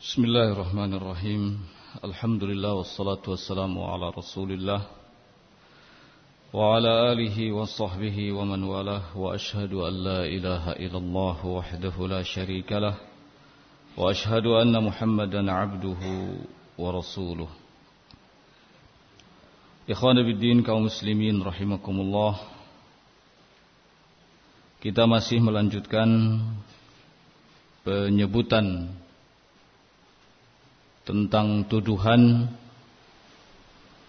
Bismillahirrahmanirrahim. Alhamdulillah wassalatu wassalamu ala Rasulillah wa ala alihi wa sahbihi wa man walah wa ashhadu an la ilaha illallah wahdahu la syarika wa ashhadu anna Muhammadan abduhu wa rasuluh. Ikhwana din kaum muslimin rahimakumullah. Kita masih melanjutkan penyebutan tentang tuduhan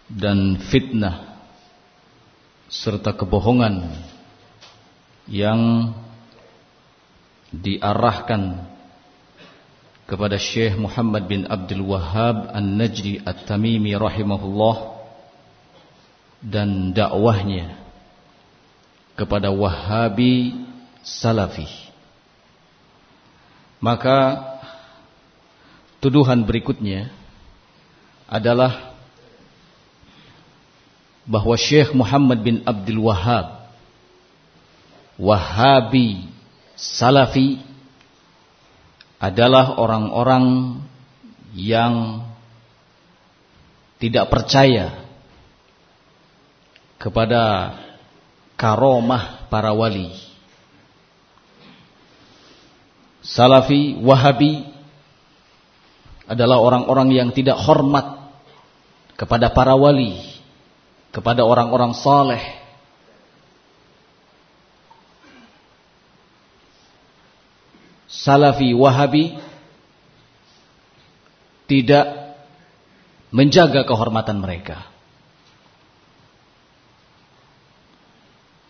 dan fitnah serta kebohongan yang diarahkan kepada Syekh Muhammad bin Abdul Wahhab An-Najdi At-Tamimi rahimahullah dan dakwahnya kepada Wahabi Salafi. Maka tuduhan berikutnya adalah bahwa Syekh Muhammad bin Abdul Wahhab Wahabi Salafi adalah orang-orang yang tidak percaya kepada karomah para wali. Salafi, Wahabi adalah orang-orang yang tidak hormat kepada para wali, kepada orang-orang saleh. Salafi, Wahabi tidak menjaga kehormatan mereka.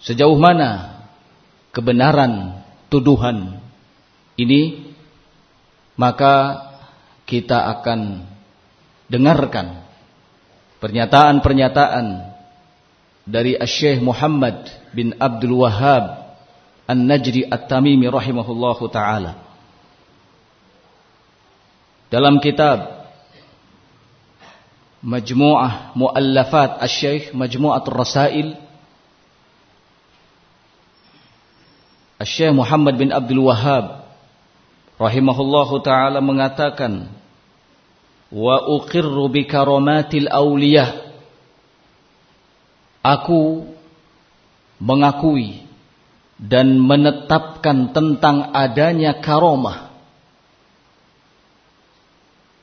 Sejauh mana kebenaran tuduhan ini maka kita akan dengarkan pernyataan-pernyataan dari Syekh Muhammad bin Abdul Wahhab An-Najdi At-Tamimi rahimahullahu taala. Dalam kitab Majmu'ah Muallafat Asy-Syaikh Majmu'atul Rasail Syekh Muhammad bin Abdul Wahhab rahimahullahu taala mengatakan wa uqirru bi karamatil awliyah Aku mengakui dan menetapkan tentang adanya karomah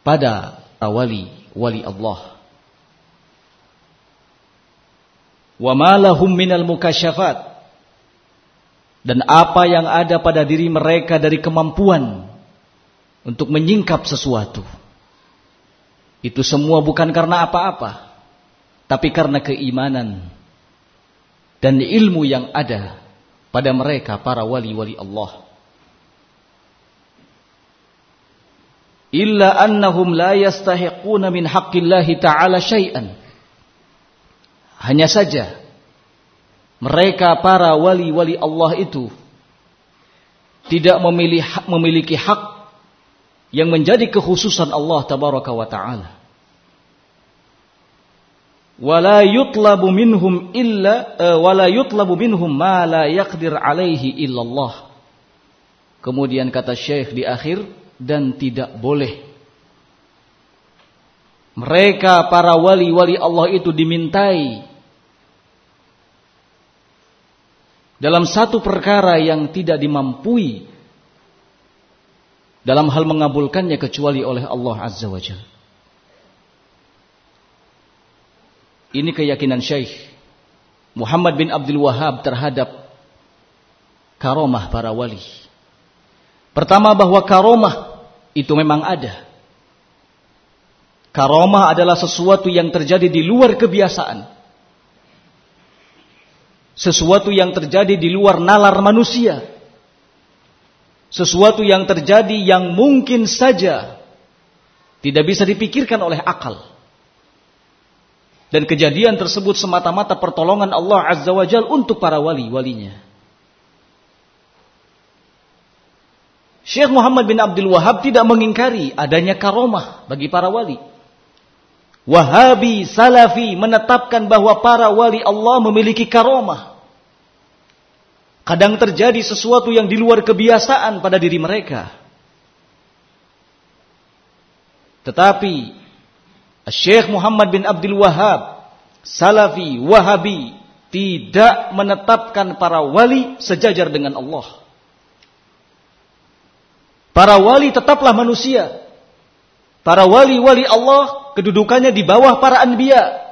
pada wali wali Allah. Wa ma lahum minal mukasyafat dan apa yang ada pada diri mereka dari kemampuan untuk menyingkap sesuatu. Itu semua bukan karena apa-apa, tapi karena keimanan dan ilmu yang ada pada mereka para wali-wali Allah. Illa annahum la yastahiquna min haqqillahi ta'ala syai'an. Hanya saja mereka para wali-wali Allah itu tidak memiliki hak yang menjadi kekhususan Allah tabaraka wa taala. Wala yutlabu minhum illa uh, wala yutlabu minhum ma la yaqdir alaihi illallah. Kemudian kata Syekh di akhir dan tidak boleh mereka para wali-wali Allah itu dimintai dalam satu perkara yang tidak dimampui dalam hal mengabulkannya kecuali oleh Allah Azza wa Jalla. Ini keyakinan Syekh Muhammad bin Abdul Wahab terhadap karomah para wali. Pertama bahwa karomah itu memang ada. Karomah adalah sesuatu yang terjadi di luar kebiasaan sesuatu yang terjadi di luar nalar manusia, sesuatu yang terjadi yang mungkin saja tidak bisa dipikirkan oleh akal. Dan kejadian tersebut semata-mata pertolongan Allah Azza wa Jal untuk para wali-walinya. Syekh Muhammad bin Abdul Wahab tidak mengingkari adanya karomah bagi para wali. Wahabi, Salafi menetapkan bahwa para wali Allah memiliki karomah. Kadang terjadi sesuatu yang di luar kebiasaan pada diri mereka. Tetapi Syekh Muhammad bin Abdul Wahab, Salafi, Wahabi, tidak menetapkan para wali sejajar dengan Allah. Para wali tetaplah manusia. Para wali-wali Allah kedudukannya di bawah para anbiya.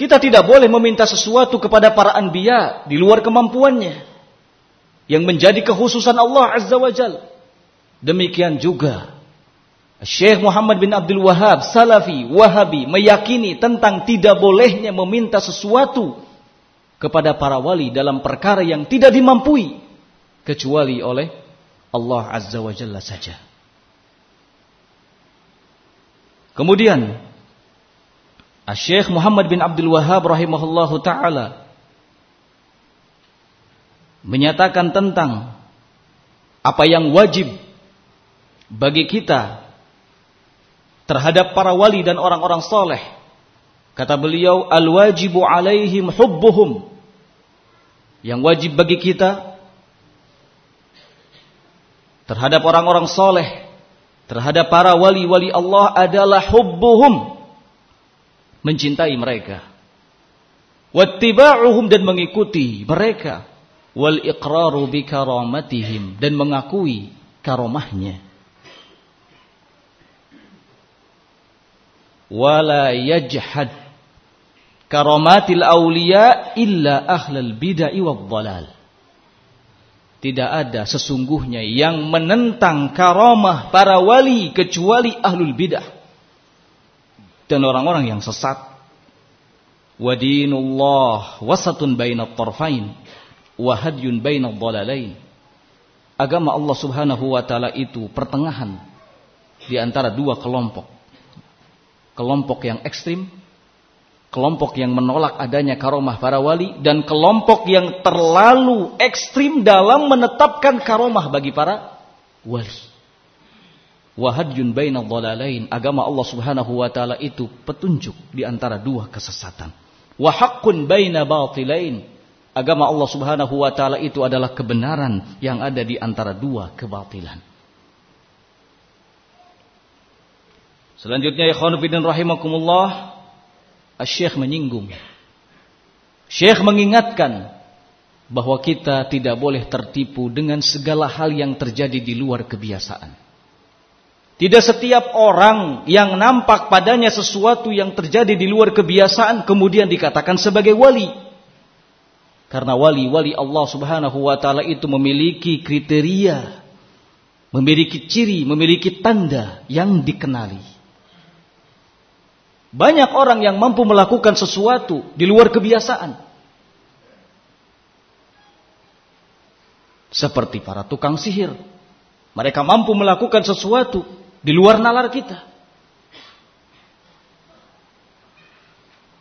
Kita tidak boleh meminta sesuatu kepada para anbiya di luar kemampuannya. Yang menjadi kekhususan Allah Azza wa Jal. Demikian juga Syekh Muhammad bin Abdul Wahab, Salafi, Wahabi, meyakini tentang tidak bolehnya meminta sesuatu kepada para wali dalam perkara yang tidak dimampui. Kecuali oleh Allah Azza wa Jalla saja. Kemudian Syekh Muhammad bin Abdul Wahab rahimahullahu taala menyatakan tentang apa yang wajib bagi kita terhadap para wali dan orang-orang soleh. Kata beliau, al-wajibu alaihim hubbuhum. Yang wajib bagi kita terhadap orang-orang soleh, terhadap para wali-wali Allah adalah hubbuhum mencintai mereka. Wattiba'uhum dan mengikuti mereka. Wal iqraru bi karamatihim dan mengakui karomahnya. Wala yajhad karamatil awliya illa ahlal bid'ah wad dhalal. Tidak ada sesungguhnya yang menentang karamah para wali kecuali ahlul bidah dan orang-orang yang sesat. Wa dinullah wasatun bainat tarfain wa hadyun bainad dhalalain. Agama Allah Subhanahu wa taala itu pertengahan di antara dua kelompok. Kelompok yang ekstrim, kelompok yang menolak adanya karomah para wali dan kelompok yang terlalu ekstrim dalam menetapkan karomah bagi para wali wahadyun bainal dhalalain. Agama Allah Subhanahu wa taala itu petunjuk di antara dua kesesatan. Wa haqqun baina batilain. Agama Allah Subhanahu wa taala itu adalah kebenaran yang ada di antara dua kebatilan. Selanjutnya ikhwan fillah rahimakumullah Syekh menyinggung. Syekh mengingatkan bahwa kita tidak boleh tertipu dengan segala hal yang terjadi di luar kebiasaan. Tidak setiap orang yang nampak padanya sesuatu yang terjadi di luar kebiasaan kemudian dikatakan sebagai wali. Karena wali-wali Allah Subhanahu wa taala itu memiliki kriteria, memiliki ciri, memiliki tanda yang dikenali. Banyak orang yang mampu melakukan sesuatu di luar kebiasaan. Seperti para tukang sihir. Mereka mampu melakukan sesuatu di luar nalar kita.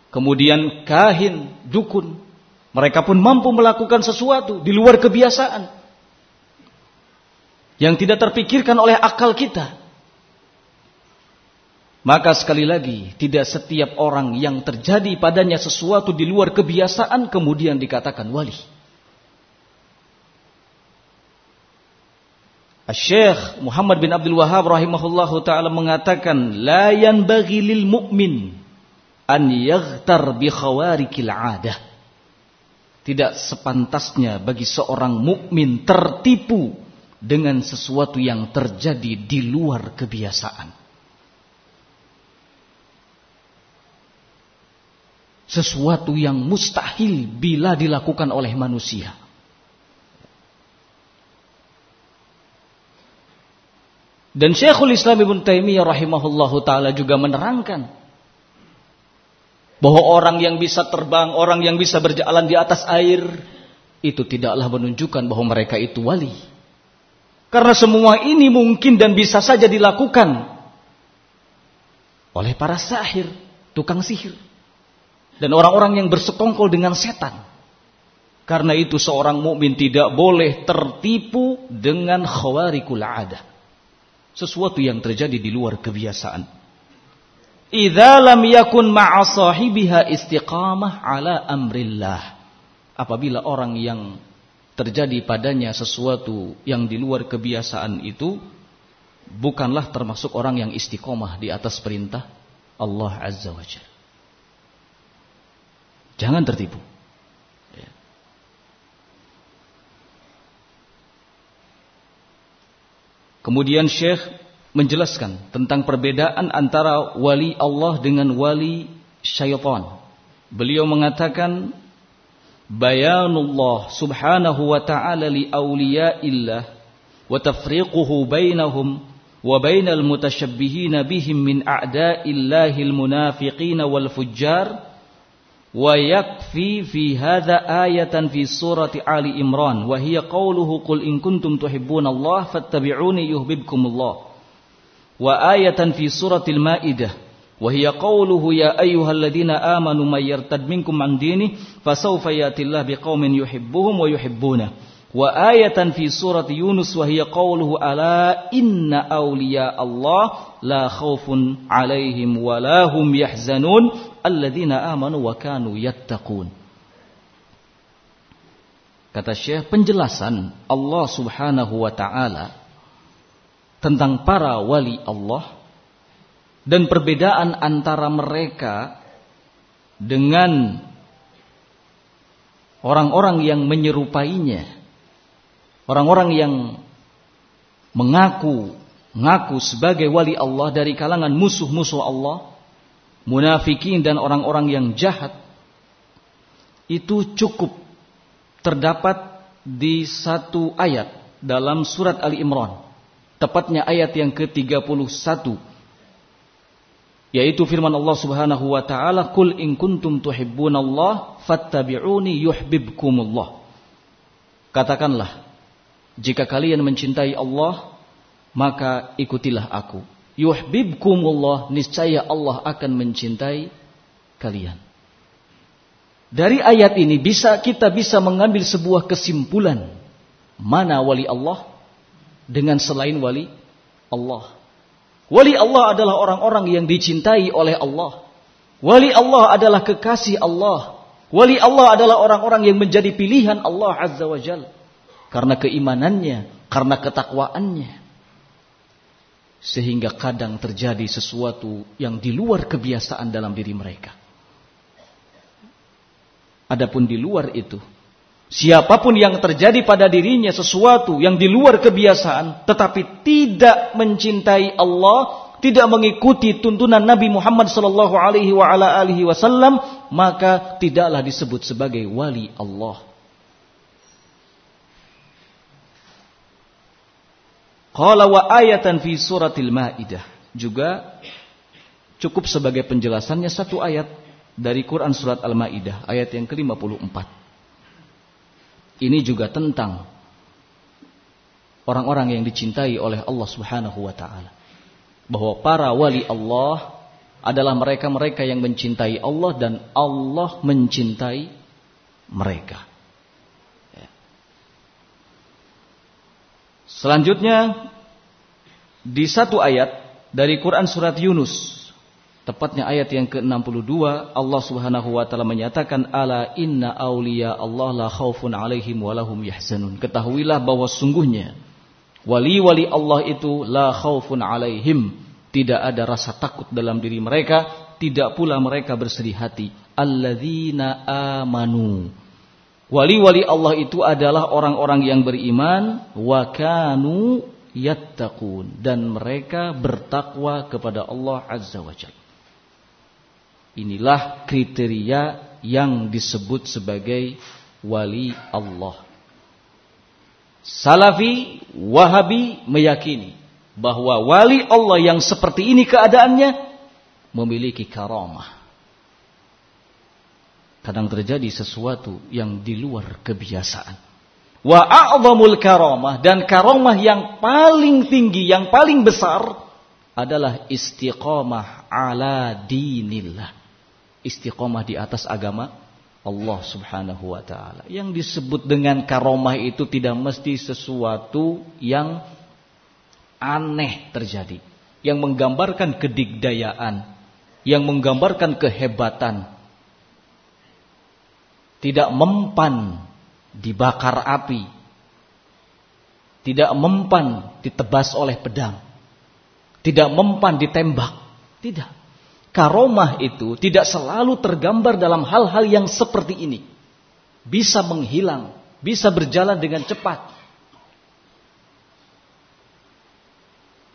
Kemudian kahin, dukun, mereka pun mampu melakukan sesuatu di luar kebiasaan yang tidak terpikirkan oleh akal kita. Maka sekali lagi, tidak setiap orang yang terjadi padanya sesuatu di luar kebiasaan kemudian dikatakan wali. Syekh Muhammad bin Abdul Wahab rahimahullahu taala mengatakan la yanbaghi lil mu'min an yaghtar bi khawarikil adah. Tidak sepantasnya bagi seorang mukmin tertipu dengan sesuatu yang terjadi di luar kebiasaan. Sesuatu yang mustahil bila dilakukan oleh manusia. Dan Syekhul Islam Ibn Taimiyah rahimahullahu taala juga menerangkan bahwa orang yang bisa terbang, orang yang bisa berjalan di atas air itu tidaklah menunjukkan bahwa mereka itu wali. Karena semua ini mungkin dan bisa saja dilakukan oleh para sahir, tukang sihir dan orang-orang yang bersekongkol dengan setan. Karena itu seorang mukmin tidak boleh tertipu dengan khawarikul adah sesuatu yang terjadi di luar kebiasaan. Idza lam yakun ma'a sahibiha istiqamah ala amrillah. Apabila orang yang terjadi padanya sesuatu yang di luar kebiasaan itu bukanlah termasuk orang yang istiqomah di atas perintah Allah Azza wa Jalla. Jangan tertipu. Kemudian Syekh menjelaskan tentang perbedaan antara wali Allah dengan wali syaitan. Beliau mengatakan bayanullah subhanahu wa ta'ala li awliyaillah wa tafriquhu bainahum wa bainal mutashabbihin bihim min a'da'illahil munafiqin wal fujjar ويكفي في هذا آية في سورة آل إمران وهي قوله قل إن كنتم تحبون الله فاتبعوني يحببكم الله. وآية في سورة المائدة وهي قوله يا أيها الذين آمنوا من يرتد منكم عن دينه فسوف يأتي الله بقوم يحبهم ويحبونه. وآية في سورة يونس وهي قوله ألا إن أولياء الله لا خوف عليهم ولا هم يحزنون. Alladzina amanu wa kanu yattaqun. Kata Syekh, penjelasan Allah Subhanahu wa taala tentang para wali Allah dan perbedaan antara mereka dengan orang-orang yang menyerupainya. Orang-orang yang mengaku ngaku sebagai wali Allah dari kalangan musuh-musuh Allah munafikin dan orang-orang yang jahat itu cukup terdapat di satu ayat dalam surat Ali Imran. Tepatnya ayat yang ke-31 yaitu firman Allah Subhanahu wa taala kul in kuntum tuhibbunallah fattabi'uni yuhibbukumullah katakanlah jika kalian mencintai Allah maka ikutilah aku yuhibbukumullah niscaya Allah akan mencintai kalian. Dari ayat ini bisa kita bisa mengambil sebuah kesimpulan mana wali Allah dengan selain wali Allah. Wali Allah adalah orang-orang yang dicintai oleh Allah. Wali Allah adalah kekasih Allah. Wali Allah adalah orang-orang yang menjadi pilihan Allah Azza wa Jal. Karena keimanannya, karena ketakwaannya. Sehingga kadang terjadi sesuatu yang di luar kebiasaan dalam diri mereka. Adapun di luar itu, siapa pun yang terjadi pada dirinya sesuatu yang di luar kebiasaan, tetapi tidak mencintai Allah, tidak mengikuti tuntunan Nabi Muhammad wasallam, maka tidaklah disebut sebagai wali Allah. Qala wa ayatan fi suratil Maidah. Juga cukup sebagai penjelasannya satu ayat dari Quran surat Al-Maidah ayat yang ke-54. Ini juga tentang orang-orang yang dicintai oleh Allah Subhanahu wa taala. Bahwa para wali Allah adalah mereka-mereka yang mencintai Allah dan Allah mencintai mereka. Selanjutnya di satu ayat dari Quran surat Yunus tepatnya ayat yang ke-62 Allah Subhanahu wa taala menyatakan ala inna auliya Allah la khaufun alaihim wa lahum yahzanun. Ketahuilah bahwa sungguhnya wali-wali Allah itu la khaufun alaihim. Tidak ada rasa takut dalam diri mereka tidak pula mereka bersedih hati. Alladzina amanu Wali-wali Allah itu adalah orang-orang yang beriman wa kanu yattaqun dan mereka bertakwa kepada Allah Azza wa Jalla. Inilah kriteria yang disebut sebagai wali Allah. Salafi, Wahabi meyakini bahwa wali Allah yang seperti ini keadaannya memiliki karamah kadang terjadi sesuatu yang di luar kebiasaan. Wa a'zamul karamah dan karamah yang paling tinggi, yang paling besar adalah istiqamah ala dinillah. Istiqamah di atas agama Allah Subhanahu wa taala. Yang disebut dengan karamah itu tidak mesti sesuatu yang aneh terjadi, yang menggambarkan kedigdayaan, yang menggambarkan kehebatan, tidak mempan dibakar api, tidak mempan ditebas oleh pedang. tidak mempan ditembak. Tidak. Karomah itu tidak selalu tergambar dalam hal-hal yang seperti ini. Bisa menghilang, bisa berjalan dengan cepat.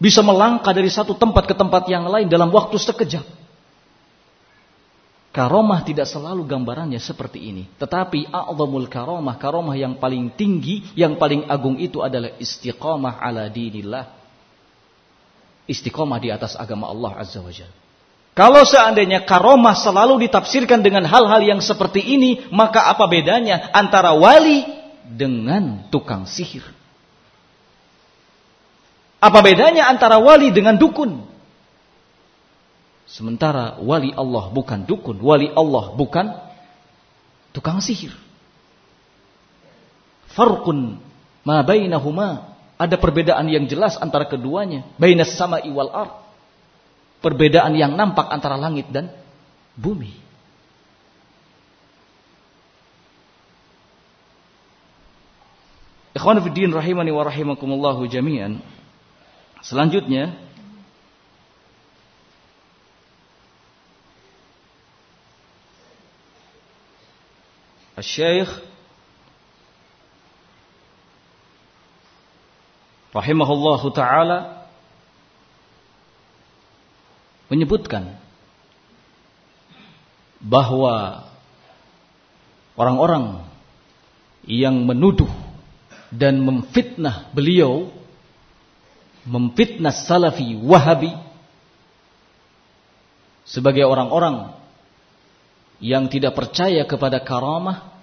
Bisa melangkah dari satu tempat ke tempat yang lain dalam waktu sekejap. Karomah tidak selalu gambarannya seperti ini. Tetapi a'zamul karomah, karomah yang paling tinggi, yang paling agung itu adalah istiqamah ala dinillah. Istiqamah di atas agama Allah Azza wa Jalla. Kalau seandainya karomah selalu ditafsirkan dengan hal-hal yang seperti ini, maka apa bedanya antara wali dengan tukang sihir? Apa bedanya antara wali dengan dukun? Sementara wali Allah bukan dukun, wali Allah bukan tukang sihir. Farqun ma bainahuma. Ada perbedaan yang jelas antara keduanya. Bainas sama iwal ar. Perbedaan yang nampak antara langit dan bumi. Ikhwan fiddin rahimani wa rahimakumullahu jami'an. Selanjutnya Syekh rahimahullahu taala menyebutkan bahwa orang-orang yang menuduh dan memfitnah beliau memfitnah salafi wahabi sebagai orang-orang yang tidak percaya kepada karamah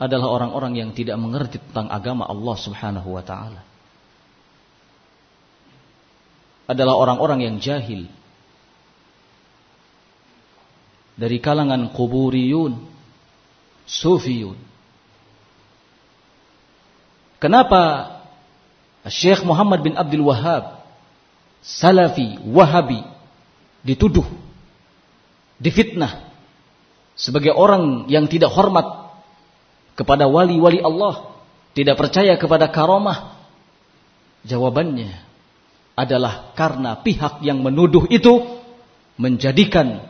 adalah orang-orang yang tidak mengerti tentang agama Allah Subhanahu wa taala. Adalah orang-orang yang jahil. Dari kalangan kuburiyun, sufiyun. Kenapa Syekh Muhammad bin Abdul Wahab Salafi, Wahabi dituduh, difitnah sebagai orang yang tidak hormat kepada wali-wali Allah, tidak percaya kepada karomah? Jawabannya adalah karena pihak yang menuduh itu menjadikan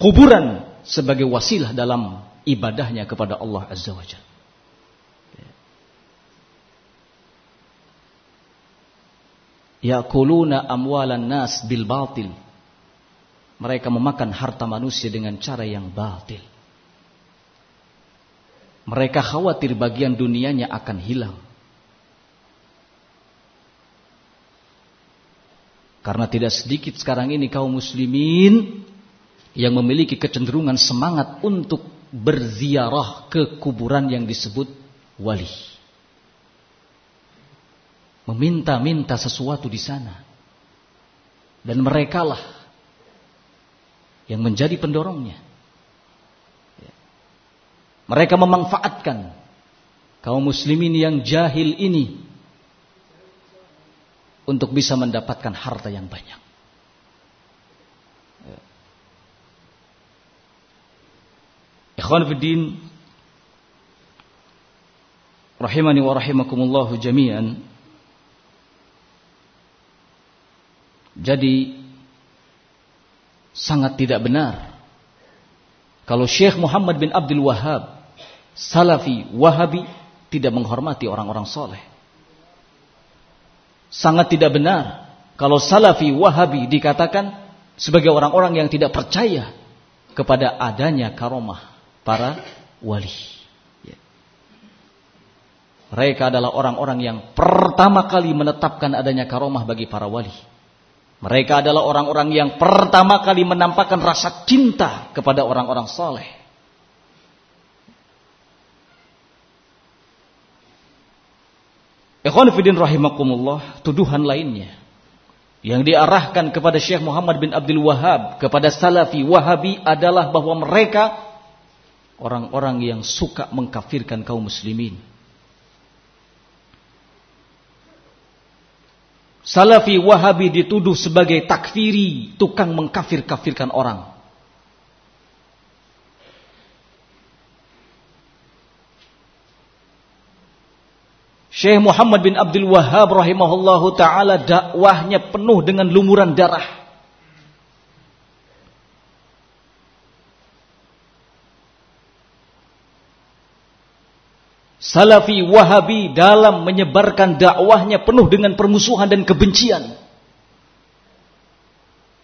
kuburan sebagai wasilah dalam ibadahnya kepada Allah Azza wa Jalla. Yakuluna amwalan nas bil batil. Mereka memakan harta manusia dengan cara yang batil. Mereka khawatir bagian dunianya akan hilang. Karena tidak sedikit sekarang ini kaum muslimin yang memiliki kecenderungan semangat untuk berziarah ke kuburan yang disebut wali. Meminta-minta sesuatu di sana. Dan merekalah yang menjadi pendorongnya. Mereka memanfaatkan kaum muslimin yang jahil ini untuk bisa mendapatkan harta yang banyak. Ikhwan fiddin rahimani wa rahimakumullahu jami'an. Jadi sangat tidak benar kalau Syekh Muhammad bin Abdul Wahab, Salafi, Wahabi, tidak menghormati orang-orang soleh. Sangat tidak benar kalau Salafi, Wahabi dikatakan sebagai orang-orang yang tidak percaya kepada adanya karomah para wali. Ya. Mereka adalah orang-orang yang pertama kali menetapkan adanya karomah bagi para wali. Mereka adalah orang-orang yang pertama kali menampakkan rasa cinta kepada orang-orang saleh. Ikhwan Fidin rahimakumullah, tuduhan lainnya yang diarahkan kepada Syekh Muhammad bin Abdul Wahab, kepada Salafi Wahabi adalah bahwa mereka orang-orang yang suka mengkafirkan kaum muslimin. Salafi Wahabi dituduh sebagai takfiri, tukang mengkafir-kafirkan orang. Syekh Muhammad bin Abdul Wahhab rahimahullahu taala dakwahnya penuh dengan lumuran darah. Salafi Wahabi dalam menyebarkan dakwahnya penuh dengan permusuhan dan kebencian.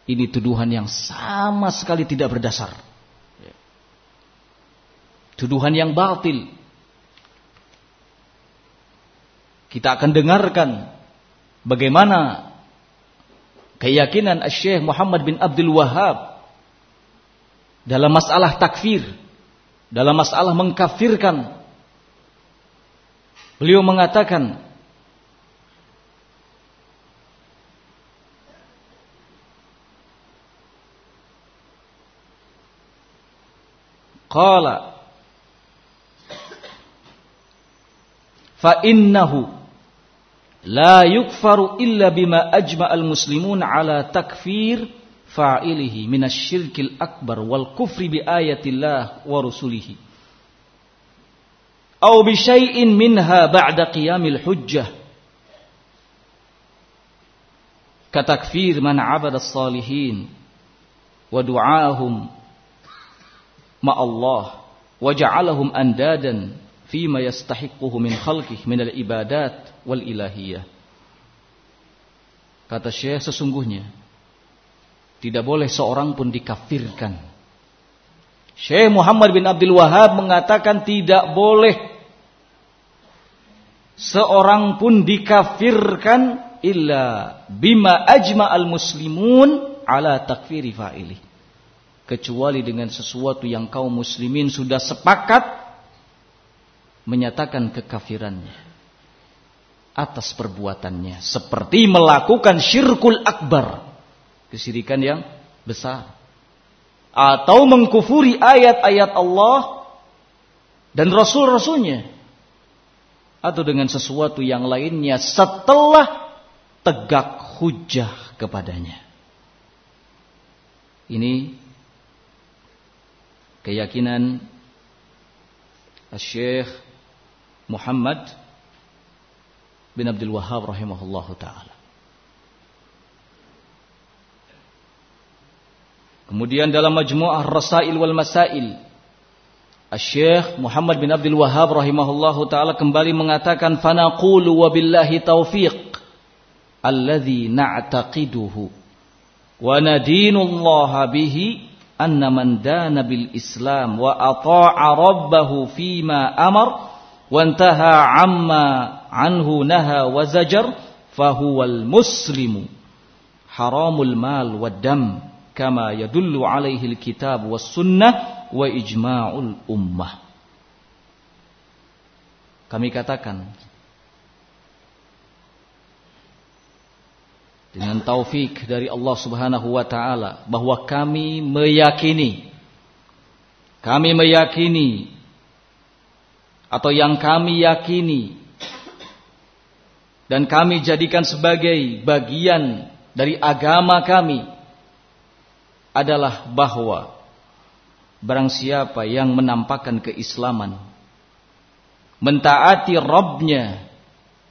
Ini tuduhan yang sama sekali tidak berdasar. Tuduhan yang batil. Kita akan dengarkan bagaimana keyakinan Syekh Muhammad bin Abdul Wahab dalam masalah takfir, dalam masalah mengkafirkan Beliau mengatakan Qala fa innahu la yukfaru illa bima ajma al muslimun ala takfir fa'ilihi minasyirkil akbar wal kufri bi ayatillah wa rusulihi atau bishayin syai'in minha ba'da qiyamil hujjah. Katakfir man 'abada salihin wa du'ahum ma Allah wa ja'alahum andadan fima yastahiquhu min khalqih min al-ibadat wal ilahiyah. Kata Syekh sesungguhnya tidak boleh seorang pun dikafirkan. Syekh Muhammad bin Abdul Wahab mengatakan tidak boleh seorang pun dikafirkan illa bima ajma al muslimun ala takfiri fa'ili. Kecuali dengan sesuatu yang kaum muslimin sudah sepakat menyatakan kekafirannya atas perbuatannya. Seperti melakukan syirkul akbar kesyirikan yang besar. Atau mengkufuri ayat-ayat Allah dan rasul-rasulnya atau dengan sesuatu yang lainnya setelah tegak hujah kepadanya. Ini keyakinan Syekh Muhammad bin Abdul Wahab rahimahullahu taala. Kemudian dalam majmu'ah Rasail wal Masail Syekh Muhammad bin Abdul Wahab rahimahullahu taala kembali mengatakan fanaqulu wa billahi taufiq alladhi na'taqiduhu wa nadinullah bihi anna man dana bil Islam wa ata'a rabbahu fima amar wa intaha amma anhu naha wa zajar fahuwal muslimu haramul mal wad dam kama yadullu alaihi alkitab was sunnah wa ijma'ul ummah. Kami katakan dengan taufik dari Allah Subhanahu wa taala bahwa kami meyakini kami meyakini atau yang kami yakini dan kami jadikan sebagai bagian dari agama kami adalah bahwa barang siapa yang menampakkan keislaman mentaati Rabbnya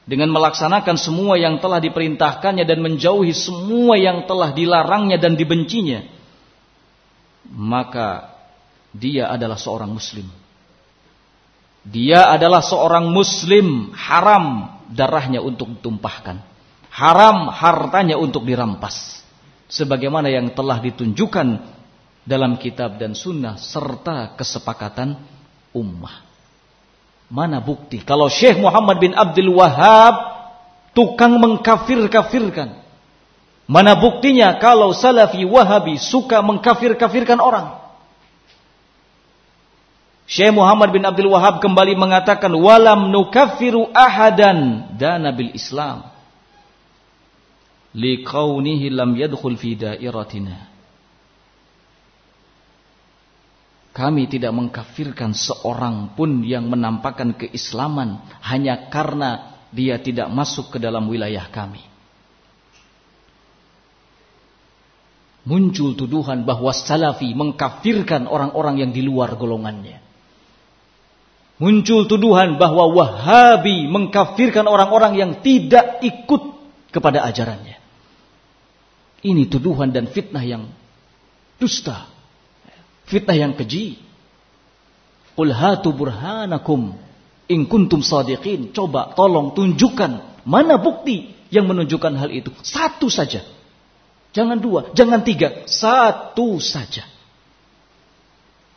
dengan melaksanakan semua yang telah diperintahkannya dan menjauhi semua yang telah dilarangnya dan dibencinya maka dia adalah seorang muslim. Dia adalah seorang muslim haram darahnya untuk ditumpahkan haram hartanya untuk dirampas sebagaimana yang telah ditunjukkan dalam kitab dan sunnah serta kesepakatan ummah. Mana bukti kalau Syekh Muhammad bin Abdul Wahab tukang mengkafir-kafirkan? Mana buktinya kalau Salafi Wahabi suka mengkafir-kafirkan orang? Syekh Muhammad bin Abdul Wahab kembali mengatakan walam nukafiru ahadan dana bil Islam liqaunihi lam yadkhul fi dairatina Kami tidak mengkafirkan seorang pun yang menampakkan keislaman hanya karena dia tidak masuk ke dalam wilayah kami. Muncul tuduhan bahwa salafi mengkafirkan orang-orang yang di luar golongannya. muncul tuduhan bahwa Wahabi mengkafirkan orang-orang yang tidak ikut kepada ajarannya. Ini tuduhan dan fitnah yang dusta. Fitnah yang keji. Qul hatu burhanakum in kuntum sadiqin. Coba tolong tunjukkan mana bukti yang menunjukkan hal itu. Satu saja. Jangan dua, jangan tiga, satu saja.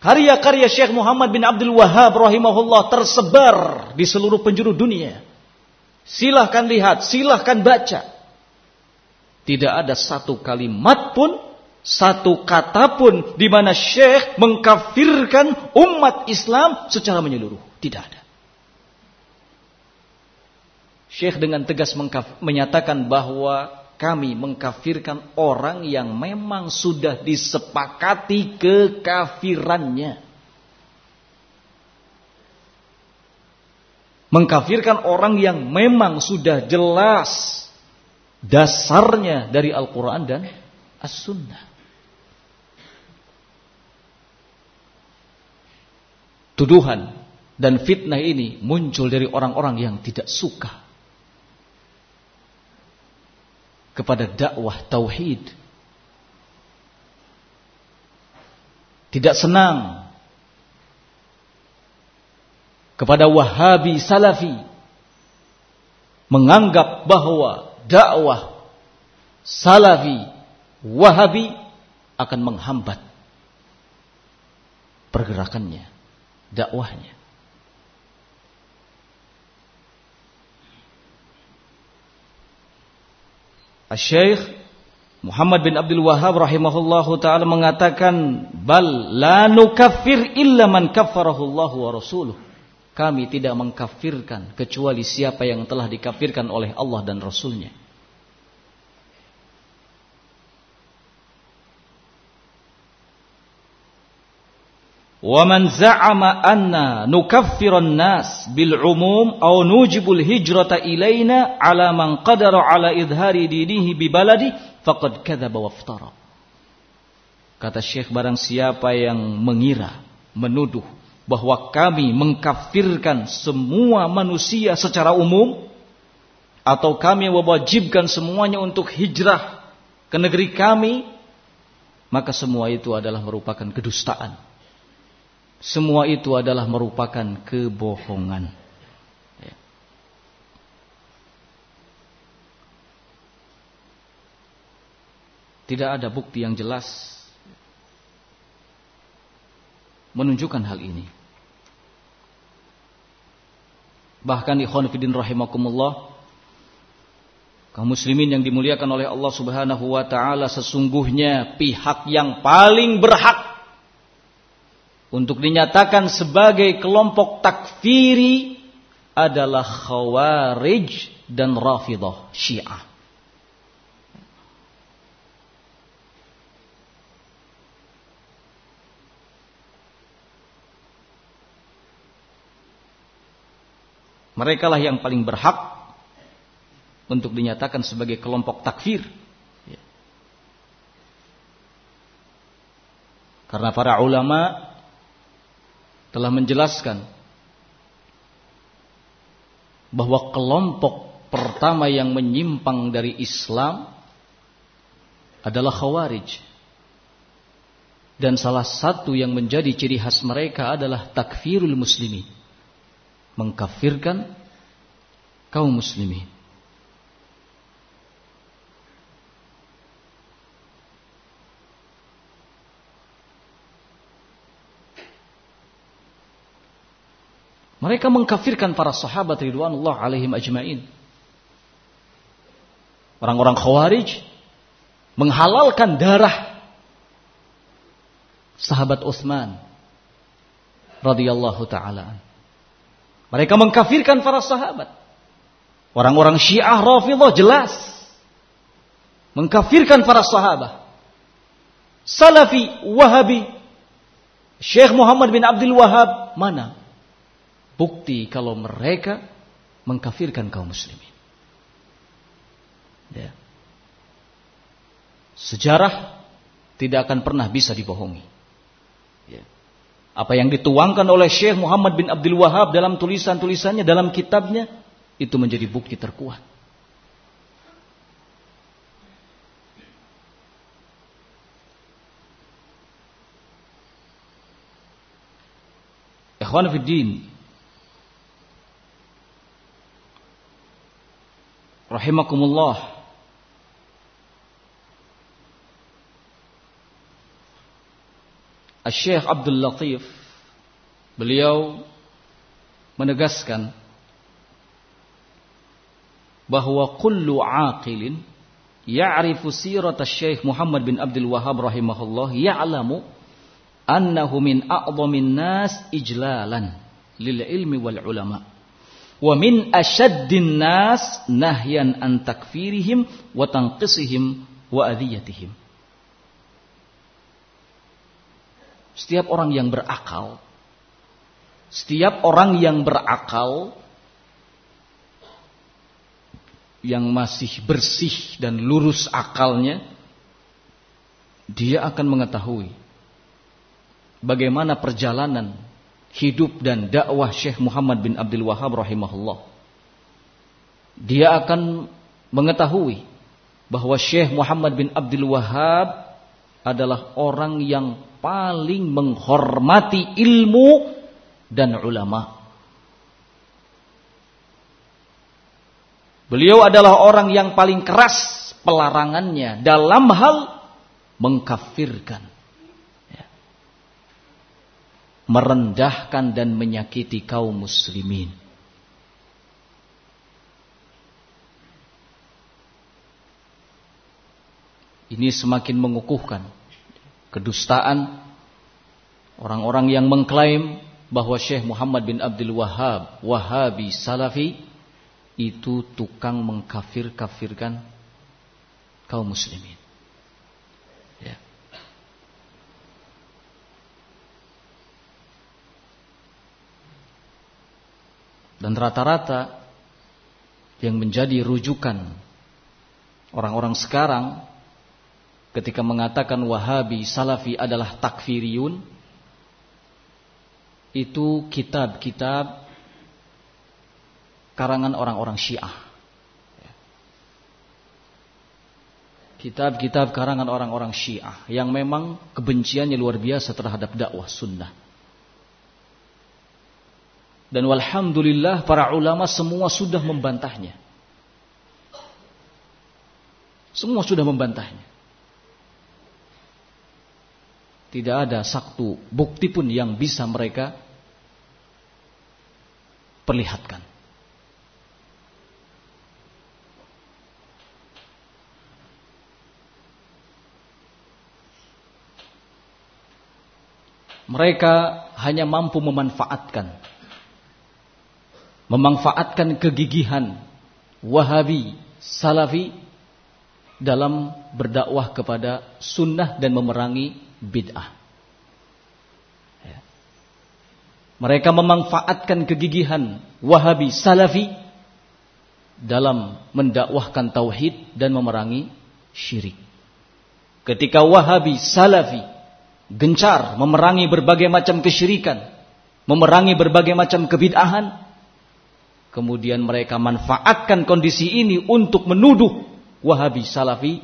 Karya-karya Syekh Muhammad bin Abdul Wahab rahimahullah tersebar di seluruh penjuru dunia. Silahkan lihat, silahkan baca. Tidak ada satu kalimat pun, satu kata pun di mana Syekh mengkafirkan umat Islam secara menyeluruh. Tidak ada. Syekh dengan tegas menyatakan bahwa kami mengkafirkan orang yang memang sudah disepakati kekafirannya. Mengkafirkan orang yang memang sudah jelas dasarnya dari Al-Quran dan As-Sunnah. Tuduhan dan fitnah ini muncul dari orang-orang yang tidak suka kepada dakwah tauhid. Tidak senang kepada Wahabi Salafi menganggap bahwa dakwah Salafi Wahabi akan menghambat pergerakannya, dakwahnya. Syekh Muhammad bin Abdul Wahab rahimahullahu taala mengatakan bal la nukaffir illa man kaffarahu Allah wa rasuluh. Kami tidak mengkafirkan kecuali siapa yang telah dikafirkan oleh Allah dan Rasulnya. Wa man za'ama anna nukaffiran nas bil umum aw nujibul hijrata ilaina ala man qadara ala idhari dinihi bi baladi faqad kadzaba waftara. Kata Syekh barang siapa yang mengira, menuduh bahwa kami mengkafirkan semua manusia secara umum atau kami mewajibkan semuanya untuk hijrah ke negeri kami, maka semua itu adalah merupakan kedustaan semua itu adalah merupakan kebohongan. Ya. Tidak ada bukti yang jelas menunjukkan hal ini. Bahkan ikhwan fillah rahimakumullah kaum muslimin yang dimuliakan oleh Allah Subhanahu wa taala sesungguhnya pihak yang paling berhak untuk dinyatakan sebagai kelompok takfiri adalah khawarij dan rafidah syiah. Mereka lah yang paling berhak untuk dinyatakan sebagai kelompok takfir. Ya. Karena para ulama telah menjelaskan bahwa kelompok pertama yang menyimpang dari Islam adalah Khawarij. Dan salah satu yang menjadi ciri khas mereka adalah takfirul muslimin. Mengkafirkan kaum muslimin. Mereka mengkafirkan para sahabat ridwanullah alaihim ajmain. Orang-orang khawarij menghalalkan darah sahabat Utsman radhiyallahu taala. Mereka mengkafirkan para sahabat. Orang-orang Syiah Rafidhah jelas mengkafirkan para sahabat. Salafi Wahabi Syekh Muhammad bin Abdul Wahab mana? Bukti kalau mereka mengkafirkan kaum muslimin. Ya. Sejarah tidak akan pernah bisa dibohongi. Ya. Apa yang dituangkan oleh Syekh Muhammad bin Abdul Wahab dalam tulisan-tulisannya, dalam kitabnya, itu menjadi bukti terkuat. Ikhwan Fiddin Rahimakumullah Syekh Abdul Latif beliau menegaskan bahwa kullu aqilin ya'rifu sirat Syekh Muhammad bin Abdul Wahhab rahimahullah ya'lamu annahu min a'dhamin nas ijlalan lil ilmi wal ulama wa min ashaddin nas nahyan an takfirihim wa tanqisihim wa adhiyatihim. Setiap orang yang berakal, setiap orang yang berakal, yang masih bersih dan lurus akalnya, dia akan mengetahui bagaimana perjalanan hidup dan dakwah Syekh Muhammad bin Abdul Wahab rahimahullah. Dia akan mengetahui bahwa Syekh Muhammad bin Abdul Wahab adalah orang yang paling menghormati ilmu dan ulama. Beliau adalah orang yang paling keras pelarangannya dalam hal mengkafirkan. Ya. Merendahkan dan menyakiti kaum muslimin. Ini semakin mengukuhkan kedustaan orang-orang yang mengklaim bahwa Syekh Muhammad bin Abdul Wahab, Wahabi Salafi itu tukang mengkafir-kafirkan kaum muslimin. Dan rata-rata yang menjadi rujukan orang-orang sekarang ketika mengatakan Wahabi Salafi adalah takfiriyun itu kitab-kitab karangan orang-orang Syiah. Kitab-kitab karangan orang-orang Syiah yang memang kebenciannya luar biasa terhadap dakwah sunnah. Dan walhamdulillah para ulama semua sudah membantahnya. Semua sudah membantahnya. Tidak ada satu bukti pun yang bisa mereka perlihatkan. Mereka hanya mampu memanfaatkan memanfaatkan kegigihan Wahabi, Salafi dalam berdakwah kepada sunnah dan memerangi bid'ah. Ya. Mereka memanfaatkan kegigihan Wahabi Salafi dalam mendakwahkan tauhid dan memerangi syirik. Ketika Wahabi Salafi gencar memerangi berbagai macam kesyirikan, memerangi berbagai macam kebid'ahan, kemudian mereka manfaatkan kondisi ini untuk menuduh Wahabi Salafi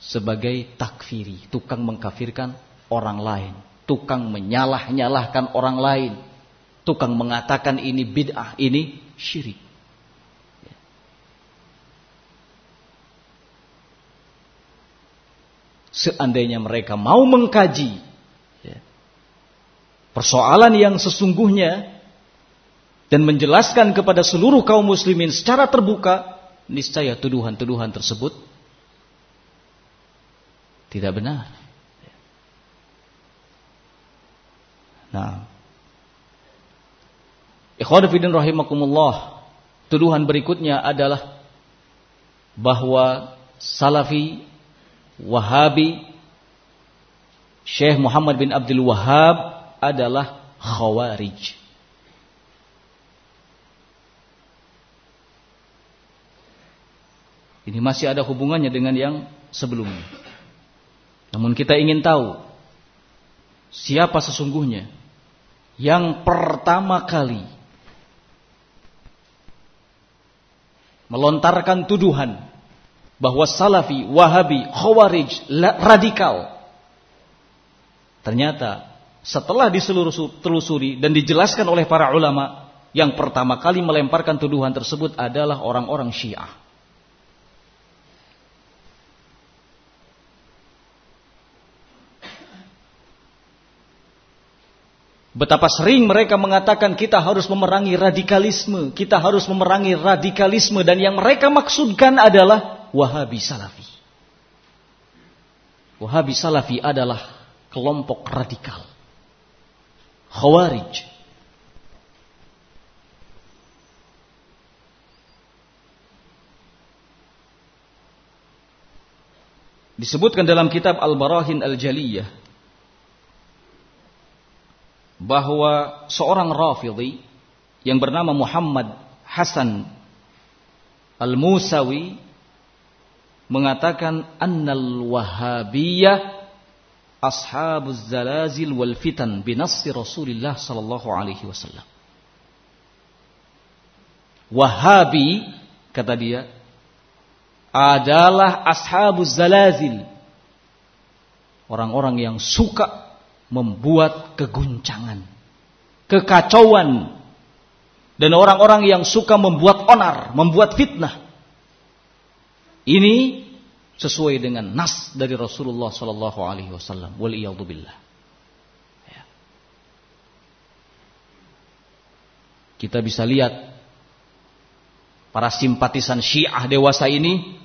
sebagai takfiri, tukang mengkafirkan orang lain, tukang menyalah-nyalahkan orang lain, tukang mengatakan ini bid'ah, ini syirik. Seandainya mereka mau mengkaji ya, persoalan yang sesungguhnya dan menjelaskan kepada seluruh kaum muslimin secara terbuka, niscaya tuduhan-tuduhan tersebut tidak benar. Nah, Ikhwanifidin rahimakumullah, tuduhan berikutnya adalah bahwa Salafi, Wahabi, Syekh Muhammad bin Abdul Wahab adalah Khawarij. Ini masih ada hubungannya dengan yang sebelumnya. Namun kita ingin tahu siapa sesungguhnya yang pertama kali melontarkan tuduhan bahwa Salafi, Wahabi, Khawarij radikal. Ternyata setelah ditelusuri dan dijelaskan oleh para ulama, yang pertama kali melemparkan tuduhan tersebut adalah orang-orang Syiah. Betapa sering mereka mengatakan kita harus memerangi radikalisme, kita harus memerangi radikalisme dan yang mereka maksudkan adalah Wahabi Salafi. Wahabi Salafi adalah kelompok radikal. Khawarij. Disebutkan dalam kitab Al-Barahin Al-Jaliyah bahwa seorang Rafidhi yang bernama Muhammad Hasan Al-Musawi mengatakan annal wahabiyah ashabuz zalazil wal fitan binassi Rasulullah sallallahu alaihi wasallam. Wahabi kata dia adalah ashabuz zalazil. Orang-orang yang suka membuat keguncangan, kekacauan, dan orang-orang yang suka membuat onar, membuat fitnah. Ini sesuai dengan nas dari Rasulullah Sallallahu Alaihi Wasallam. Waliyadzubillah. Ya. Kita bisa lihat para simpatisan Syiah dewasa ini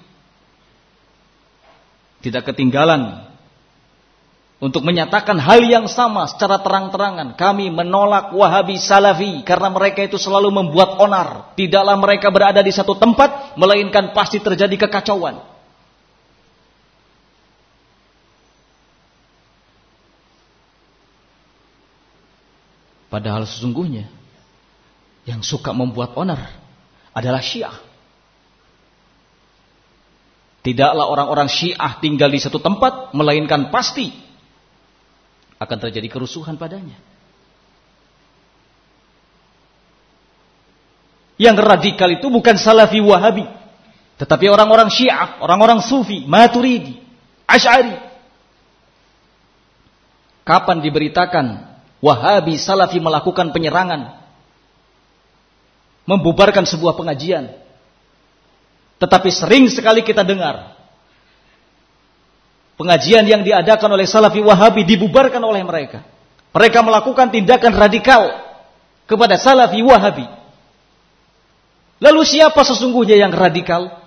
tidak ketinggalan untuk menyatakan hal yang sama secara terang-terangan. Kami menolak Wahabi Salafi karena mereka itu selalu membuat onar. Tidaklah mereka berada di satu tempat, melainkan pasti terjadi kekacauan. Padahal sesungguhnya yang suka membuat onar adalah Syiah. Tidaklah orang-orang Syiah tinggal di satu tempat, melainkan pasti akan terjadi kerusuhan padanya. Yang radikal itu bukan salafi wahabi. Tetapi orang-orang syiah, orang-orang sufi, maturidi, ash'ari. Kapan diberitakan wahabi salafi melakukan penyerangan. Membubarkan sebuah pengajian. Tetapi sering sekali kita dengar pengajian yang diadakan oleh Salafi Wahabi dibubarkan oleh mereka. Mereka melakukan tindakan radikal kepada Salafi Wahabi. Lalu siapa sesungguhnya yang radikal?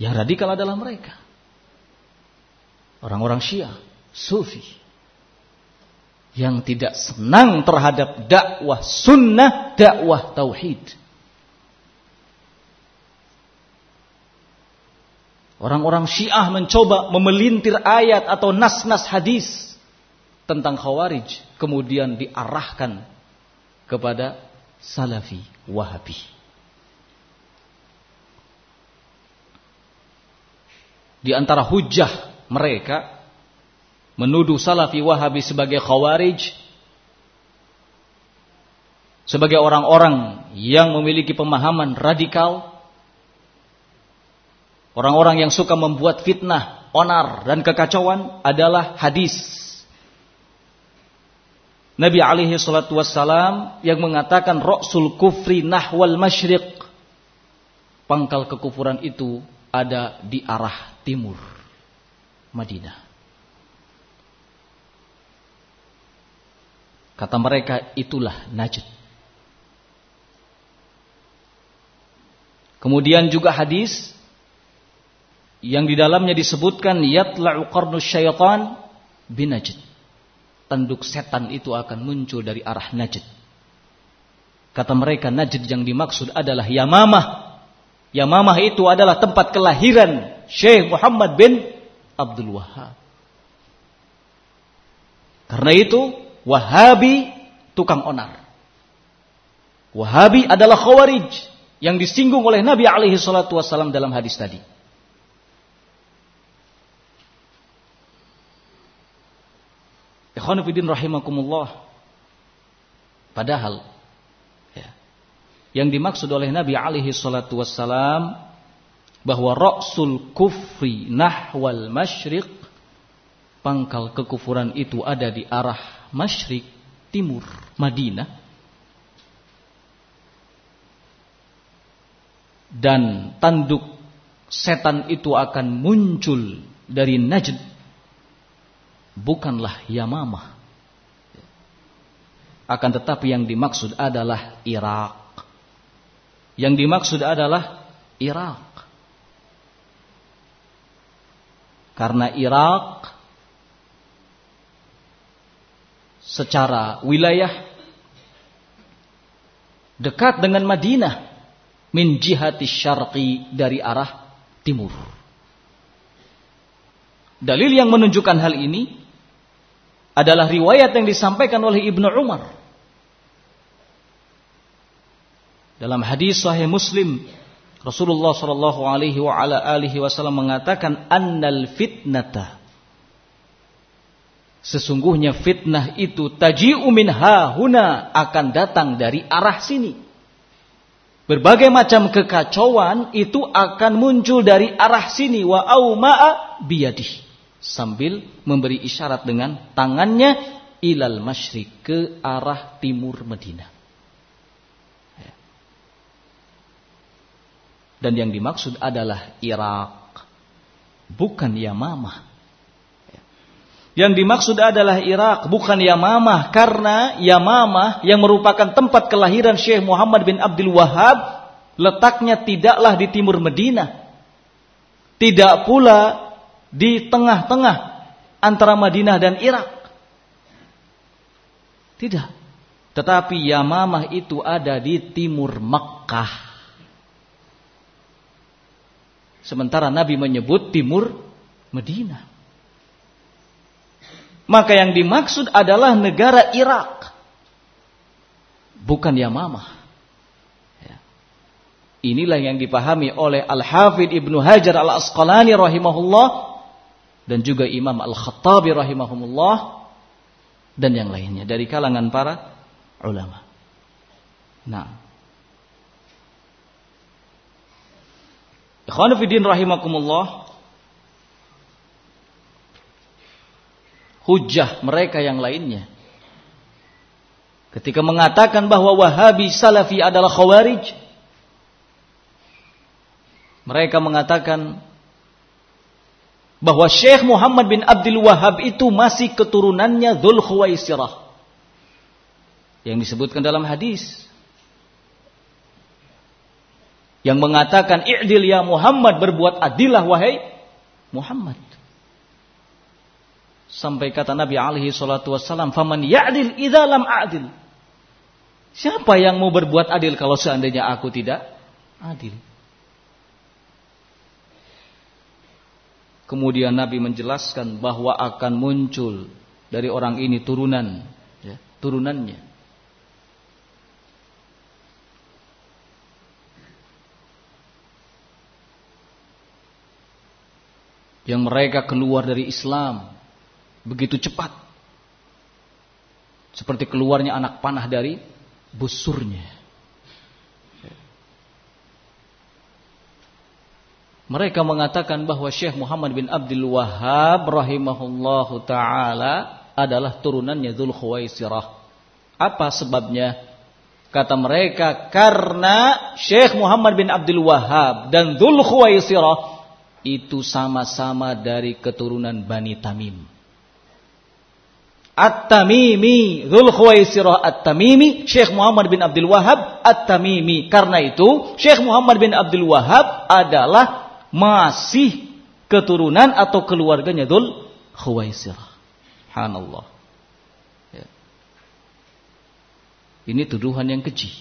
Yang radikal adalah mereka. Orang-orang Syiah, Sufi. Yang tidak senang terhadap dakwah sunnah, dakwah tauhid. Orang-orang Syiah mencoba memelintir ayat atau nas-nas hadis tentang Khawarij, kemudian diarahkan kepada Salafi Wahabi. Di antara hujah mereka menuduh Salafi Wahabi sebagai Khawarij sebagai orang-orang yang memiliki pemahaman radikal Orang-orang yang suka membuat fitnah, onar, dan kekacauan adalah hadis. Nabi alaihi salatu wassalam yang mengatakan Rasul kufri nahwal masyriq. Pangkal kekufuran itu ada di arah timur. Madinah. Kata mereka itulah Najd. Kemudian juga hadis yang di dalamnya disebutkan yatla'u qarnu syaitan binajd. Tanduk setan itu akan muncul dari arah Najd. Kata mereka Najd yang dimaksud adalah Yamamah. Yamamah itu adalah tempat kelahiran Syekh Muhammad bin Abdul Wahab. Karena itu Wahabi tukang onar. Wahabi adalah khawarij yang disinggung oleh Nabi alaihi salatu wasallam dalam hadis tadi. Ikhwanufidin rahimakumullah. Padahal ya, yang dimaksud oleh Nabi alaihi salatu wassalam bahwa ra'sul kufri nahwal masyriq pangkal kekufuran itu ada di arah masyrik timur Madinah dan tanduk setan itu akan muncul dari Najd bukanlah Yamamah. Akan tetapi yang dimaksud adalah Irak yang dimaksud adalah Irak karena Irak secara wilayah dekat dengan Madinah min jihati syarqi dari arah timur. Dalil yang menunjukkan hal ini adalah riwayat yang disampaikan oleh Ibnu Umar. Dalam hadis sahih Muslim, Rasulullah sallallahu alaihi wa ala alihi wasallam mengatakan annal fitnata Sesungguhnya fitnah itu taji'u min hahuna akan datang dari arah sini. Berbagai macam kekacauan itu akan muncul dari arah sini wa auma'a biyadih. Sambil memberi isyarat dengan tangannya ilal masyrik ke arah timur Madinah. Ya. Dan yang dimaksud adalah Irak. Bukan Yamamah. Yang dimaksud adalah Irak, bukan Yamamah. Karena Yamamah yang merupakan tempat kelahiran Syekh Muhammad bin Abdul Wahab, letaknya tidaklah di timur Medina. Tidak pula di tengah-tengah antara Madinah dan Irak. Tidak. Tetapi Yamamah itu ada di timur Makkah. Sementara Nabi menyebut timur Medina. Maka yang dimaksud adalah negara Irak. Bukan Yamamah. Ya. Inilah yang dipahami oleh Al-Hafidh Ibnu Hajar Al-Asqalani rahimahullah. Dan juga Imam Al-Khattabi rahimahumullah. Dan yang lainnya. Dari kalangan para ulama. Nah. Ikhwanufidin rahimakumullah. hujah mereka yang lainnya. Ketika mengatakan bahwa Wahabi Salafi adalah Khawarij, mereka mengatakan bahwa Syekh Muhammad bin Abdul Wahab itu masih keturunannya Dhul Khuwaisirah. Yang disebutkan dalam hadis. Yang mengatakan, I'dil ya Muhammad, berbuat adilah wahai Muhammad. Sampai kata Nabi alaihi salatu wassalam, "Faman ya'dil idza lam a'dil." Siapa yang mau berbuat adil kalau seandainya aku tidak adil? Kemudian Nabi menjelaskan bahwa akan muncul dari orang ini turunan, ya, turunannya. Yang mereka keluar dari Islam begitu cepat. Seperti keluarnya anak panah dari busurnya. Mereka mengatakan bahwa Syekh Muhammad bin Abdul Wahab rahimahullahu taala adalah turunannya Dzul Khuwaisirah. Apa sebabnya? Kata mereka karena Syekh Muhammad bin Abdul Wahab dan Dzul Khuwaisirah itu sama-sama dari keturunan Bani Tamim. At-Tamimi, Dzul Khuwaisirah At-Tamimi, Syekh Muhammad bin Abdul Wahab At-Tamimi. Karena itu, Syekh Muhammad bin Abdul Wahab adalah masih keturunan atau keluarganya Dzul Khuwaisirah. Subhanallah. Ya. Ini tuduhan yang keji.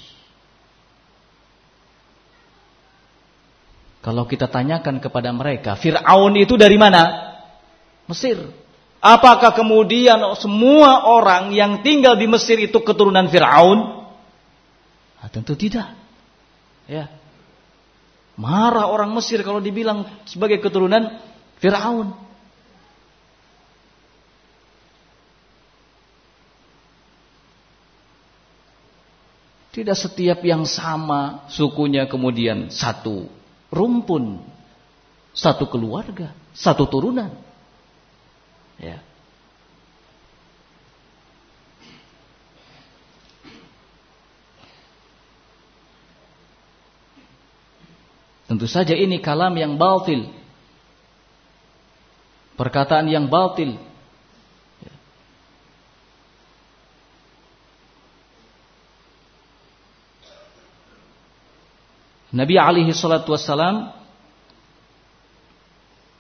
Kalau kita tanyakan kepada mereka, Fir'aun itu dari mana? Mesir. Apakah kemudian semua orang yang tinggal di Mesir itu keturunan Fir'aun? Nah, tentu tidak. Ya. Marah orang Mesir kalau dibilang sebagai keturunan Firaun. Tidak setiap yang sama sukunya kemudian satu rumpun, satu keluarga, satu turunan. Ya. Tentu saja ini kalam yang batil. Perkataan yang batil. Nabi alaihi salatu wassalam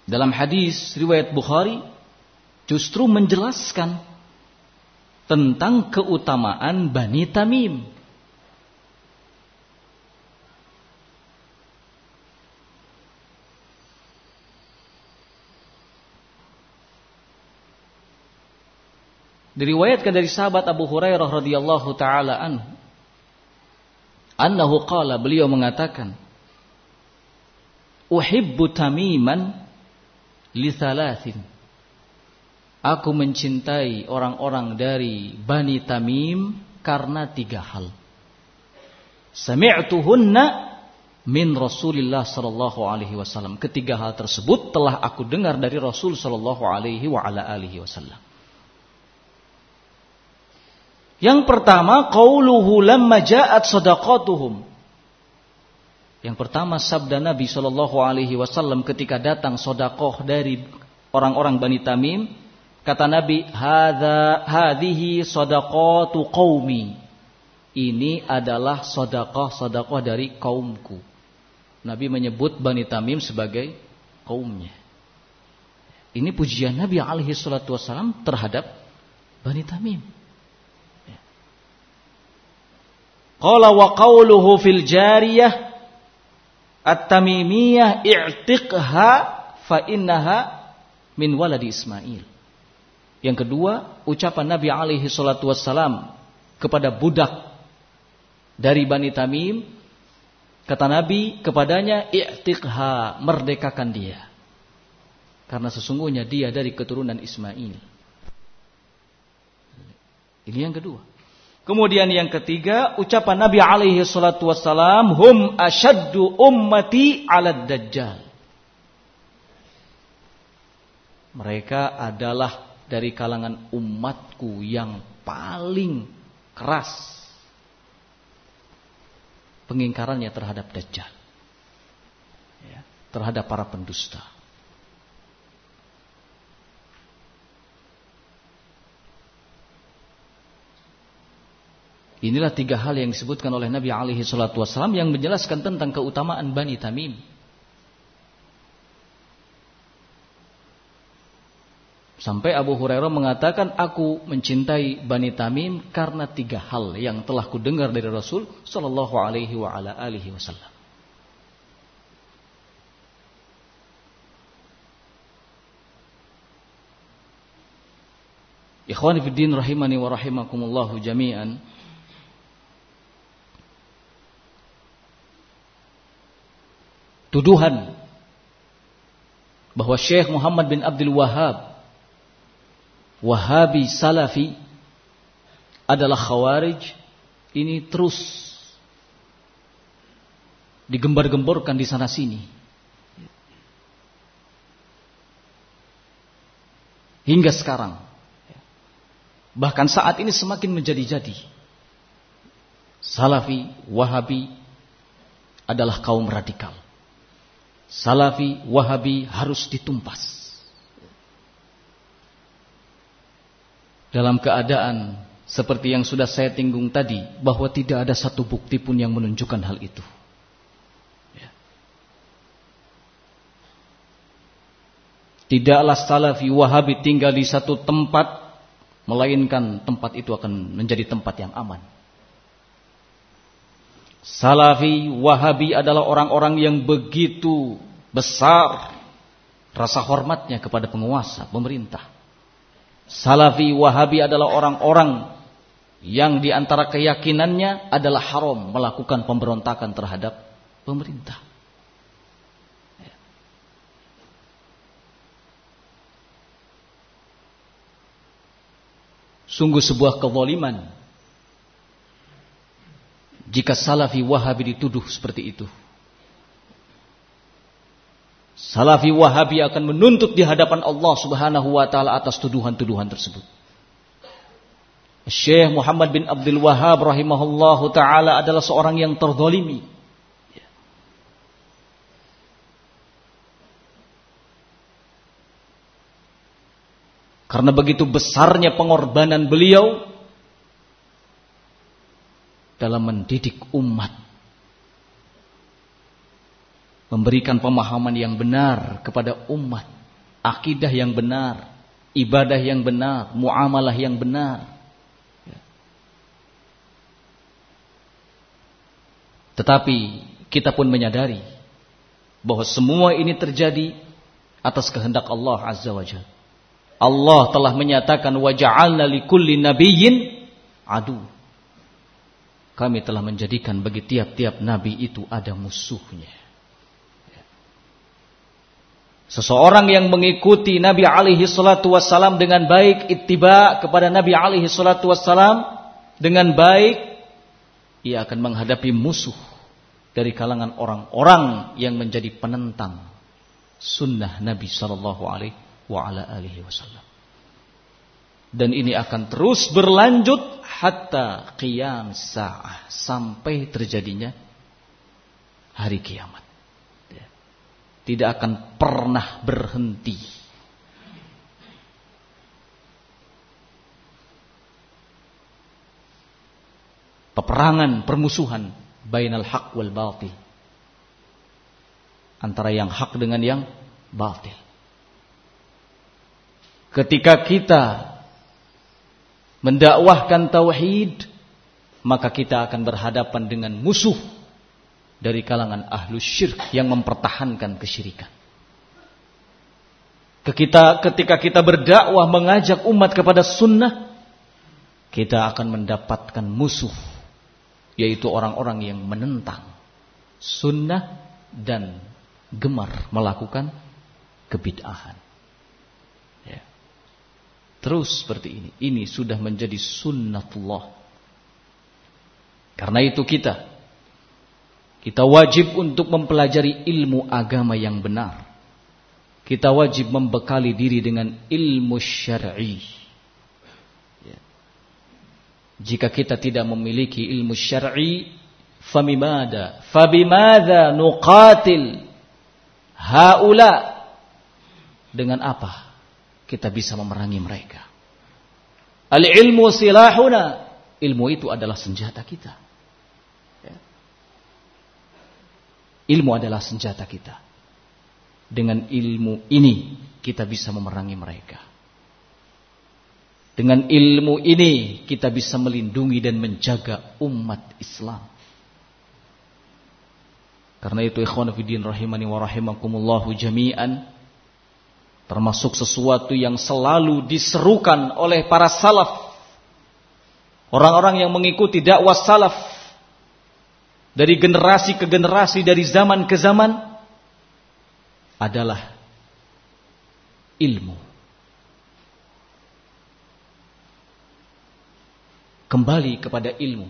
dalam hadis riwayat Bukhari justru menjelaskan tentang keutamaan Bani Tamim. Diriwayatkan dari sahabat Abu Hurairah radhiyallahu taala anhu. Annahu qala beliau mengatakan uhibbu tamiman li thalathin. Aku mencintai orang-orang dari Bani Tamim karena tiga hal. Sami'tuhunna min Rasulillah sallallahu alaihi wasallam. Ketiga hal tersebut telah aku dengar dari Rasul sallallahu alaihi wa ala alihi wasallam yang pertama, qauluhu lamma ja'at sadaqatuhum. Yang pertama sabda Nabi Shallallahu alaihi wasallam ketika datang sodakoh dari orang-orang Bani Tamim, kata Nabi, "Hadza hadhihi sadaqatu qaumi." Ini adalah sodakoh-sodakoh dari kaumku. Nabi menyebut Bani Tamim sebagai kaumnya. Ini pujian Nabi alaihi salatu wasallam terhadap Bani Tamim. Qala wa qawluhu fil jariyah at-tamimiyah i'tiqha fa innaha min waladi Ismail. Yang kedua, ucapan Nabi alaihi salatu wassalam kepada budak dari Bani Tamim kata Nabi kepadanya i'tiqha merdekakan dia. Karena sesungguhnya dia dari keturunan Ismail. Ini yang kedua. Kemudian yang ketiga, ucapan Nabi alaihi salatu wassalam, hum asyaddu ummati ala dajjal. Mereka adalah dari kalangan umatku yang paling keras pengingkarannya terhadap dajjal. Ya, terhadap para pendusta. Inilah tiga hal yang disebutkan oleh Nabi alaihi salatu wasallam yang menjelaskan tentang keutamaan Bani Tamim. Sampai Abu Hurairah mengatakan aku mencintai Bani Tamim karena tiga hal yang telah kudengar dari Rasul sallallahu alaihi wa ala alihi wasallam. Ikhwani fi din rahimani wa rahimakumullahu jami'an. Tuduhan bahwa Syekh Muhammad bin Abdul Wahab Wahabi Salafi adalah khawarij. Ini terus digembar-gemborkan di sana sini. Hingga sekarang. Bahkan saat ini semakin menjadi-jadi. Salafi Wahabi adalah kaum radikal Salafi, Wahabi harus ditumpas. Dalam keadaan seperti yang sudah saya tinggung tadi, bahwa tidak ada satu bukti pun yang menunjukkan hal itu. Ya. Tidaklah Salafi, Wahabi tinggal di satu tempat, melainkan tempat itu akan menjadi tempat yang aman. Salafi, Wahabi adalah orang-orang yang begitu besar rasa hormatnya kepada penguasa, pemerintah. Salafi, Wahabi adalah orang-orang yang di antara keyakinannya adalah haram melakukan pemberontakan terhadap pemerintah. Sungguh sebuah kezaliman jika Salafi Wahabi dituduh seperti itu. Salafi Wahabi akan menuntut di hadapan Allah Subhanahu wa taala atas tuduhan-tuduhan tersebut. Syekh Muhammad bin Abdul Wahab rahimahullahu taala adalah seorang yang terzalimi. Karena begitu besarnya pengorbanan beliau dalam mendidik umat. Memberikan pemahaman yang benar kepada umat. Akidah yang benar. Ibadah yang benar. Muamalah yang benar. Tetapi kita pun menyadari bahwa semua ini terjadi atas kehendak Allah Azza wa Jalla. Allah telah menyatakan wa ja'alna likulli nabiyyin adu. Kami telah menjadikan bagi tiap-tiap nabi itu ada musuhnya. Seseorang yang mengikuti Nabi alaihi salatu wassalam dengan baik, ittiba kepada Nabi alaihi salatu wassalam dengan baik, ia akan menghadapi musuh dari kalangan orang-orang yang menjadi penentang sunnah Nabi Shallallahu Alaihi Wasallam. Dan ini akan terus berlanjut hatta qiyam sa'ah sampai terjadinya hari kiamat. Ya. Tidak akan pernah berhenti. peperangan, permusuhan bainal haq wal batil. Antara yang hak dengan yang batil. Ketika kita mendakwahkan tauhid, maka kita akan berhadapan dengan musuh dari kalangan ahlu syirk yang mempertahankan kesyirikan. Ketika, ketika kita berdakwah mengajak umat kepada sunnah, kita akan mendapatkan musuh yaitu orang-orang yang menentang sunnah dan gemar melakukan kebid'ahan. Ya. Terus seperti ini. Ini sudah menjadi sunnatullah. Karena itu kita kita wajib untuk mempelajari ilmu agama yang benar. Kita wajib membekali diri dengan ilmu syar'i. Jika kita tidak memiliki ilmu syar'i, famimada, fabimada nuqatil haula dengan apa kita bisa memerangi mereka? Al-ilmu silahuna, ilmu itu adalah senjata kita. Ya. Ilmu adalah senjata kita. Dengan ilmu ini kita bisa memerangi mereka. Dengan ilmu ini kita bisa melindungi dan menjaga umat Islam. Karena itu ikhwan fiddin rahimani wa rahimakumullahu jami'an termasuk sesuatu yang selalu diserukan oleh para salaf. Orang-orang yang mengikuti dakwah salaf dari generasi ke generasi, dari zaman ke zaman adalah ilmu. kembali kepada ilmu.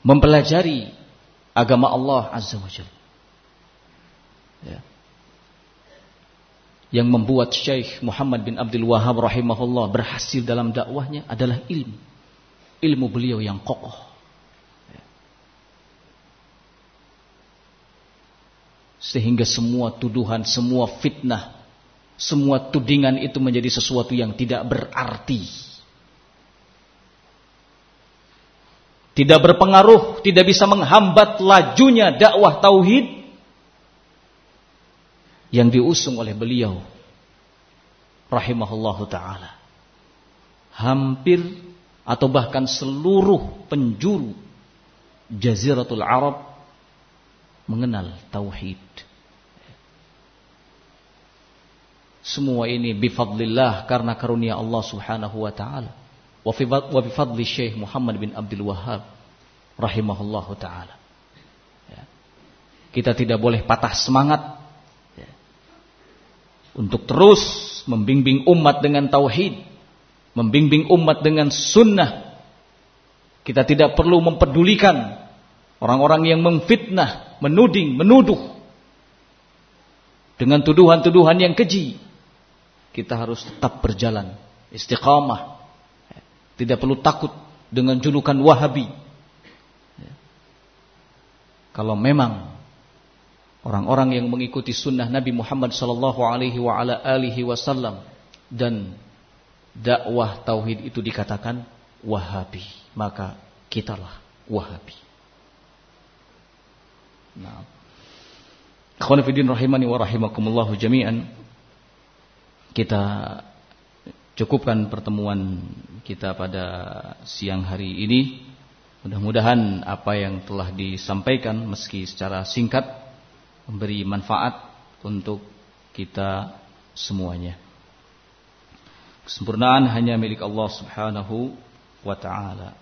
Mempelajari agama Allah Azza wa Jalla. Ya. Yang membuat Syekh Muhammad bin Abdul Wahab rahimahullah berhasil dalam dakwahnya adalah ilmu. Ilmu beliau yang kokoh. Ya. Sehingga semua tuduhan, semua fitnah semua tudingan itu menjadi sesuatu yang tidak berarti. Tidak berpengaruh, tidak bisa menghambat lajunya dakwah tauhid yang diusung oleh beliau rahimahullahu taala. Hampir atau bahkan seluruh penjuru jaziratul Arab mengenal tauhid. Semua ini bifadlillah karena karunia Allah Subhanahu wa taala. Wa bifadli Syekh Muhammad bin Abdul Wahhab rahimahullahu taala. Ya. Kita tidak boleh patah semangat ya. untuk terus membimbing umat dengan tauhid membimbing umat dengan sunnah. Kita tidak perlu mempedulikan orang-orang yang memfitnah, menuding, menuduh dengan tuduhan-tuduhan yang keji. Kita harus tetap berjalan istiqamah. Tidak perlu takut dengan julukan Wahabi. Kalau memang orang-orang yang mengikuti sunnah Nabi Muhammad sallallahu alaihi wasallam dan dakwah tauhid itu dikatakan Wahabi, maka kitalah Wahabi. Nah. Ikhwan rahimani wa rahimakumullah jami'an. Kita cukupkan pertemuan kita pada siang hari ini. Mudah-mudahan apa yang telah disampaikan meski secara singkat memberi manfaat untuk kita semuanya. Kesempurnaan hanya milik Allah Subhanahu wa taala.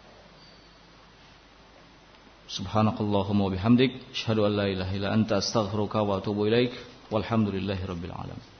Subhanakallahumma wa bihamdik, asyhadu an la ilaha illa anta astaghfiruka wa atubu ilaik. Walhamdulillahirabbil alamin.